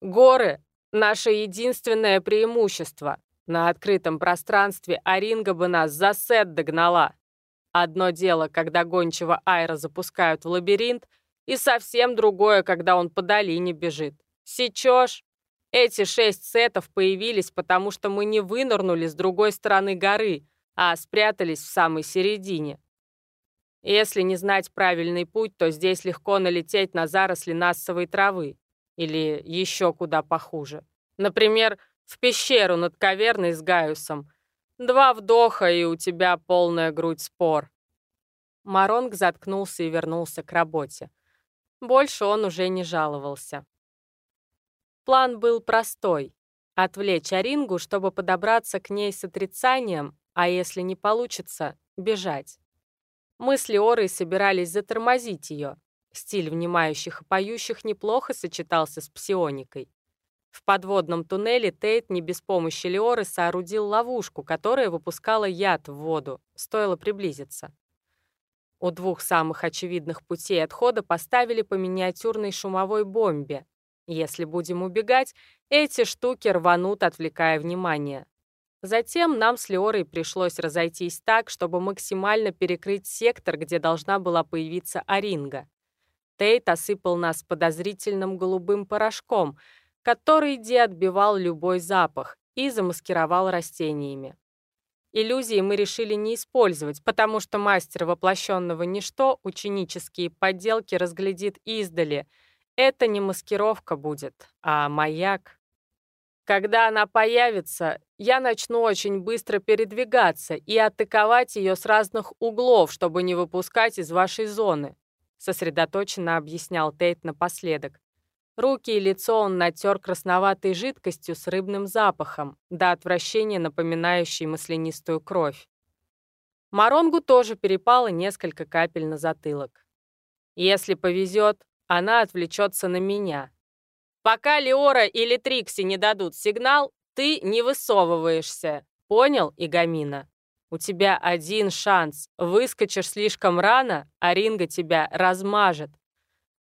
«Горы — наше единственное преимущество. На открытом пространстве Аринга бы нас за сет догнала. Одно дело, когда гончего Айра запускают в лабиринт, и совсем другое, когда он по долине бежит. Сечешь? Эти шесть сетов появились, потому что мы не вынырнули с другой стороны горы, а спрятались в самой середине. Если не знать правильный путь, то здесь легко налететь на заросли нассовой травы. Или еще куда похуже. Например, в пещеру над каверной с Гаюсом. Два вдоха, и у тебя полная грудь спор. Маронг заткнулся и вернулся к работе. Больше он уже не жаловался. План был простой — отвлечь Арингу, чтобы подобраться к ней с отрицанием, а если не получится — бежать. Мы с Леорой собирались затормозить ее. Стиль внимающих и поющих неплохо сочетался с псионикой. В подводном туннеле Тейт не без помощи Леоры соорудил ловушку, которая выпускала яд в воду, стоило приблизиться. У двух самых очевидных путей отхода поставили по миниатюрной шумовой бомбе. Если будем убегать, эти штуки рванут, отвлекая внимание. Затем нам с Леорой пришлось разойтись так, чтобы максимально перекрыть сектор, где должна была появиться Оринга. Тейт осыпал нас подозрительным голубым порошком, который Ди отбивал любой запах и замаскировал растениями. Иллюзии мы решили не использовать, потому что мастер воплощенного ничто ученические подделки разглядит издали. Это не маскировка будет, а маяк. Когда она появится, я начну очень быстро передвигаться и атаковать ее с разных углов, чтобы не выпускать из вашей зоны», сосредоточенно объяснял Тейт напоследок. Руки и лицо он натер красноватой жидкостью с рыбным запахом, до отвращения напоминающей маслянистую кровь. Маронгу тоже перепало несколько капель на затылок. Если повезет, она отвлечется на меня, Пока Леора или Трикси не дадут сигнал, ты не высовываешься. Понял, Игамина? У тебя один шанс. Выскочишь слишком рано, а Ринга тебя размажет.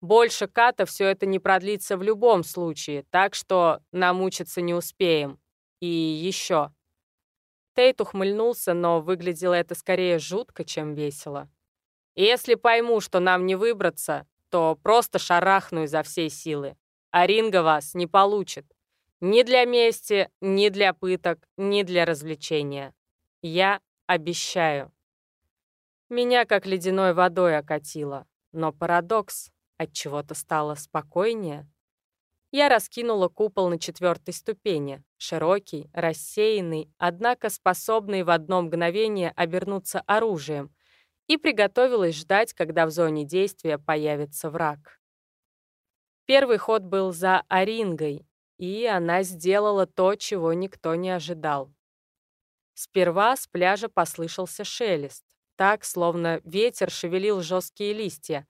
Больше ката все это не продлится в любом случае, так что намучиться не успеем. И еще. Тейт ухмыльнулся, но выглядело это скорее жутко, чем весело. Если пойму, что нам не выбраться, то просто шарахну изо всей силы а ринга вас не получит. Ни для мести, ни для пыток, ни для развлечения. Я обещаю. Меня как ледяной водой окатило, но парадокс от чего-то стало спокойнее. Я раскинула купол на четвертой ступени, широкий, рассеянный, однако способный в одно мгновение обернуться оружием, и приготовилась ждать, когда в зоне действия появится враг. Первый ход был за Орингой, и она сделала то, чего никто не ожидал. Сперва с пляжа послышался шелест, так, словно ветер шевелил жесткие листья,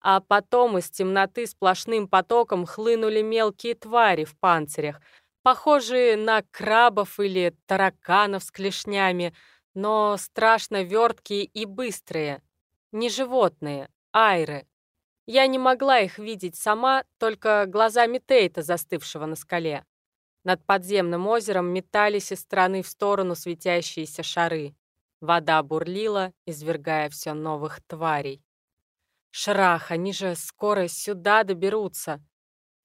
а потом из темноты сплошным потоком хлынули мелкие твари в панцирях, похожие на крабов или тараканов с клешнями, но страшно верткие и быстрые. Не животные, айры. Я не могла их видеть сама, только глазами Тейта, застывшего на скале. Над подземным озером метались из стороны в сторону светящиеся шары. Вода бурлила, извергая все новых тварей. Шрах, они же скоро сюда доберутся.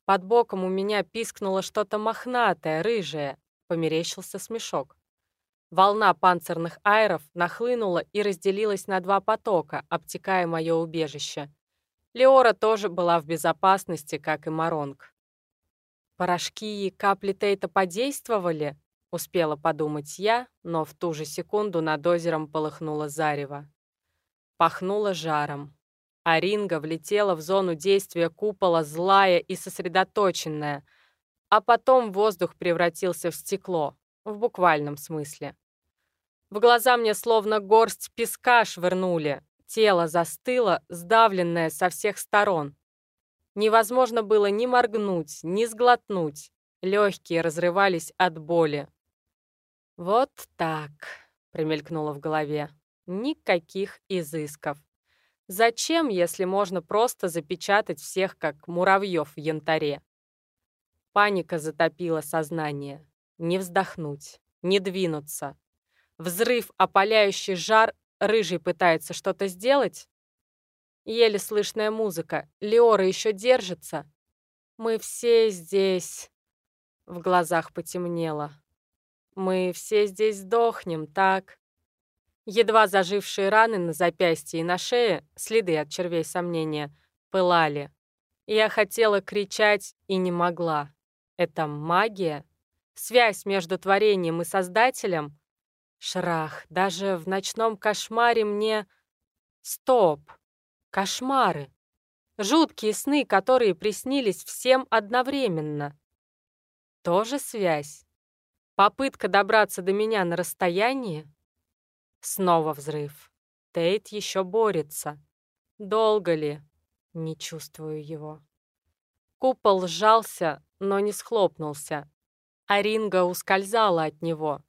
Под боком у меня пискнуло что-то мохнатое, рыжее. Померещился смешок. Волна панцирных айров нахлынула и разделилась на два потока, обтекая мое убежище. Леора тоже была в безопасности, как и Маронг. «Порошки и капли Тейта подействовали?» — успела подумать я, но в ту же секунду над озером полыхнуло зарево. Пахнуло жаром. Аринга влетела в зону действия купола злая и сосредоточенная, а потом воздух превратился в стекло, в буквальном смысле. В глаза мне словно горсть песка швырнули, Тело застыло, сдавленное со всех сторон. Невозможно было ни моргнуть, ни сглотнуть. Легкие разрывались от боли. «Вот так», — промелькнуло в голове. «Никаких изысков. Зачем, если можно просто запечатать всех, как муравьев в янтаре?» Паника затопила сознание. Не вздохнуть, не двинуться. Взрыв, опаляющий жар, Рыжий пытается что-то сделать? Еле слышная музыка. Леора еще держится. Мы все здесь. В глазах потемнело. Мы все здесь сдохнем, так? Едва зажившие раны на запястье и на шее, следы от червей сомнения, пылали. Я хотела кричать и не могла. Это магия? Связь между творением и Создателем? Шрах, даже в ночном кошмаре мне... Стоп! Кошмары! Жуткие сны, которые приснились всем одновременно. Тоже связь? Попытка добраться до меня на расстоянии? Снова взрыв. Тейт еще борется. Долго ли? Не чувствую его. Купол сжался, но не схлопнулся. Аринга ускользала от него.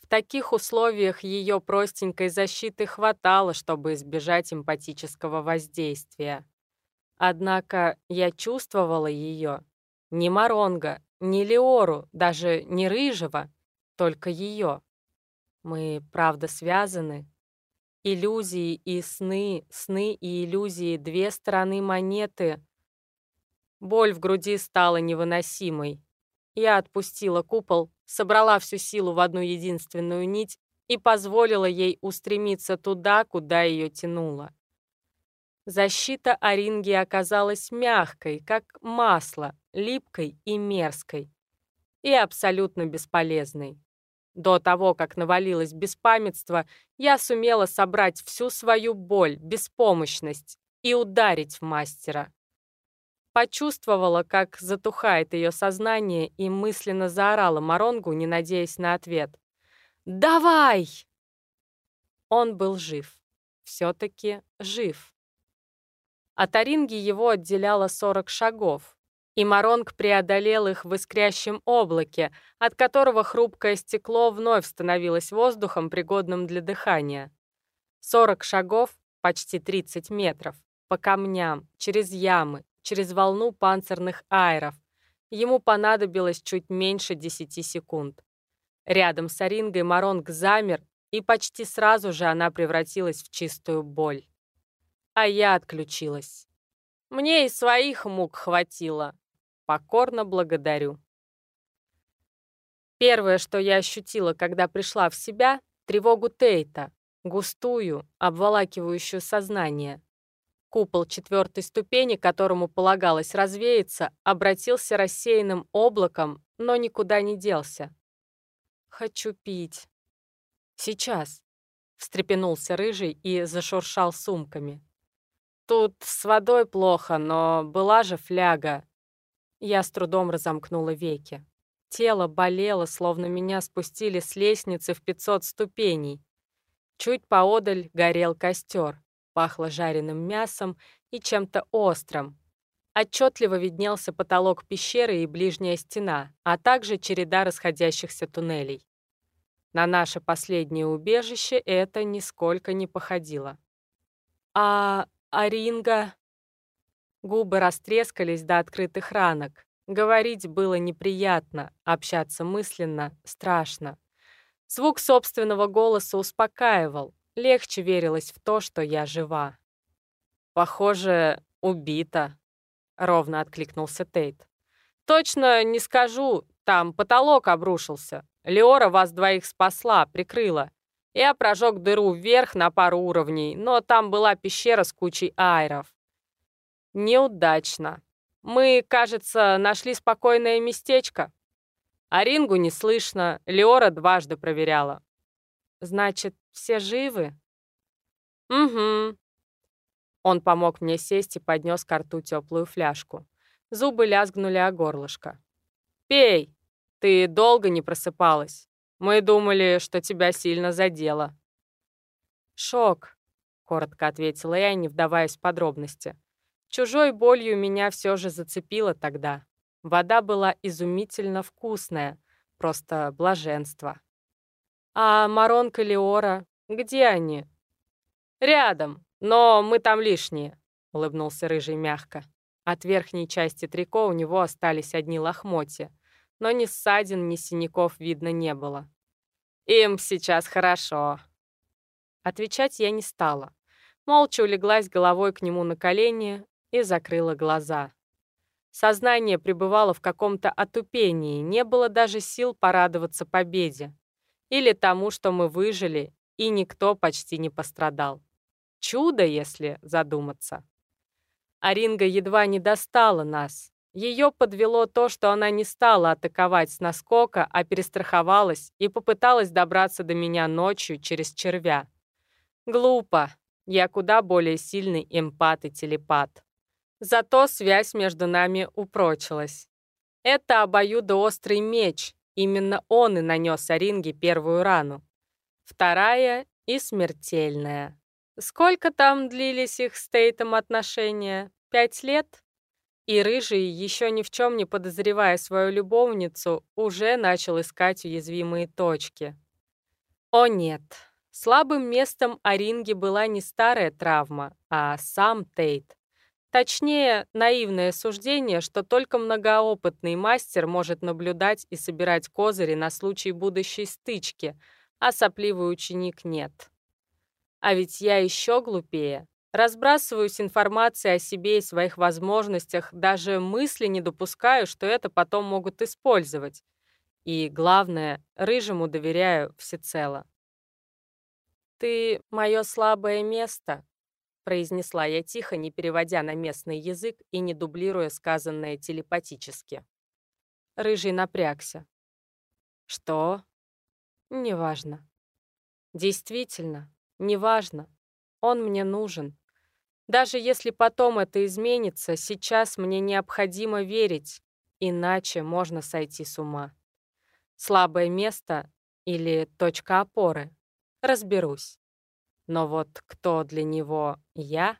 В таких условиях ее простенькой защиты хватало, чтобы избежать эмпатического воздействия. Однако я чувствовала ее. Не Маронга, не Леору, даже не Рыжего, только ее. Мы, правда, связаны. Иллюзии и сны, сны и иллюзии — две стороны монеты. Боль в груди стала невыносимой. Я отпустила купол, собрала всю силу в одну единственную нить и позволила ей устремиться туда, куда ее тянуло. Защита Оринги оказалась мягкой, как масло, липкой и мерзкой. И абсолютно бесполезной. До того, как навалилось беспамятство, я сумела собрать всю свою боль, беспомощность и ударить в мастера. Почувствовала, как затухает ее сознание, и мысленно заорала Маронгу, не надеясь на ответ. «Давай!» Он был жив. Все-таки жив. От Оринги его отделяло 40 шагов, и Маронг преодолел их в искрящем облаке, от которого хрупкое стекло вновь становилось воздухом, пригодным для дыхания. 40 шагов, почти 30 метров, по камням, через ямы, через волну панцирных аэров. Ему понадобилось чуть меньше 10 секунд. Рядом с Орингой Маронг замер, и почти сразу же она превратилась в чистую боль. А я отключилась. Мне и своих мук хватило. Покорно благодарю. Первое, что я ощутила, когда пришла в себя, тревогу Тейта, густую, обволакивающую сознание. Купол четвертой ступени, которому полагалось развеяться, обратился рассеянным облаком, но никуда не делся. «Хочу пить». «Сейчас», — встрепенулся Рыжий и зашуршал сумками. «Тут с водой плохо, но была же фляга». Я с трудом разомкнула веки. Тело болело, словно меня спустили с лестницы в 500 ступеней. Чуть поодаль горел костер пахло жареным мясом и чем-то острым. Отчетливо виднелся потолок пещеры и ближняя стена, а также череда расходящихся туннелей. На наше последнее убежище это нисколько не походило. «А Аринга...» Губы растрескались до открытых ранок. Говорить было неприятно, общаться мысленно страшно. Звук собственного голоса успокаивал, Легче верилось в то, что я жива. «Похоже, убита», — ровно откликнулся Тейт. «Точно не скажу, там потолок обрушился. Леора вас двоих спасла, прикрыла. Я прожег дыру вверх на пару уровней, но там была пещера с кучей айров. Неудачно. Мы, кажется, нашли спокойное местечко. А рингу не слышно, Леора дважды проверяла. Значит, все живы? Угу. Он помог мне сесть и поднес к рту теплую фляжку. Зубы лязгнули о горлышко. «Пей! Ты долго не просыпалась. Мы думали, что тебя сильно задело». «Шок», — коротко ответила я, не вдаваясь в подробности. Чужой болью меня все же зацепило тогда. Вода была изумительно вкусная, просто блаженство. «А Маронка Леора, где они?» «Рядом, но мы там лишние», — улыбнулся Рыжий мягко. От верхней части трико у него остались одни лохмотья, но ни ссадин, ни синяков видно не было. «Им сейчас хорошо». Отвечать я не стала. Молча улеглась головой к нему на колени и закрыла глаза. Сознание пребывало в каком-то отупении, не было даже сил порадоваться победе. Или тому, что мы выжили, и никто почти не пострадал. Чудо, если задуматься. Аринга едва не достала нас. Ее подвело то, что она не стала атаковать с наскока, а перестраховалась и попыталась добраться до меня ночью через червя. Глупо. Я куда более сильный эмпат и телепат. Зато связь между нами упрочилась. Это обоюдоострый меч. Именно он и нанес Аринге первую рану. Вторая и смертельная. Сколько там длились их с Тейтом отношения? Пять лет? И Рыжий, еще ни в чем не подозревая свою любовницу, уже начал искать уязвимые точки. О нет, слабым местом Аринги была не старая травма, а сам Тейт. Точнее, наивное суждение, что только многоопытный мастер может наблюдать и собирать козыри на случай будущей стычки, а сопливый ученик нет. А ведь я еще глупее. Разбрасываюсь информацией о себе и своих возможностях, даже мысли не допускаю, что это потом могут использовать. И, главное, рыжему доверяю всецело. «Ты — мое слабое место», произнесла я тихо, не переводя на местный язык и не дублируя сказанное телепатически. Рыжий напрягся. «Что?» «Неважно». «Действительно, неважно. Он мне нужен. Даже если потом это изменится, сейчас мне необходимо верить, иначе можно сойти с ума. Слабое место или точка опоры. Разберусь. Но вот кто для него я?